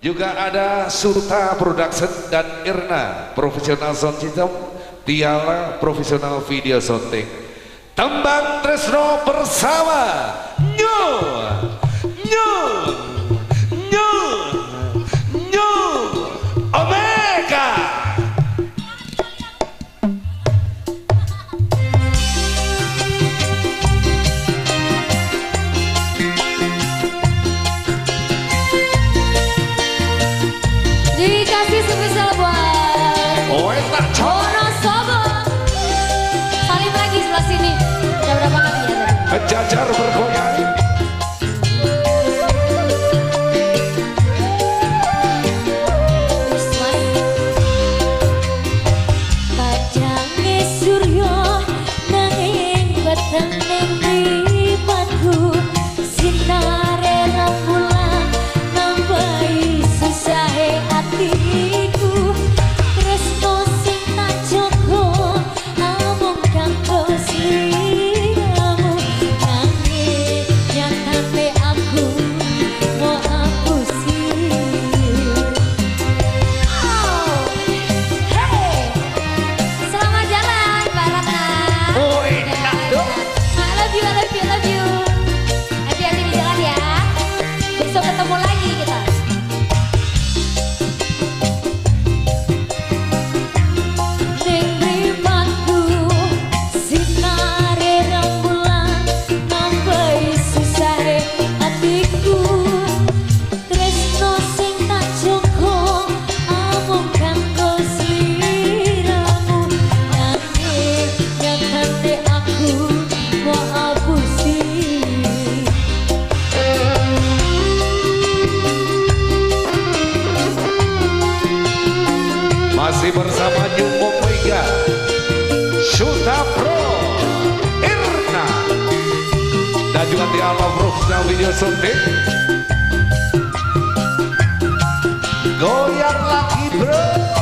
Juga ada Suta Production dan Irna Profesional Sound System, Tiala Profesional Video Sounding. Tembang Tresno bersama. Nyo Nyo Jajar bergoyang. Pajangnya suryo Nangin weteng ning di alam Rusna Widya Suntik Goyang lagi bro.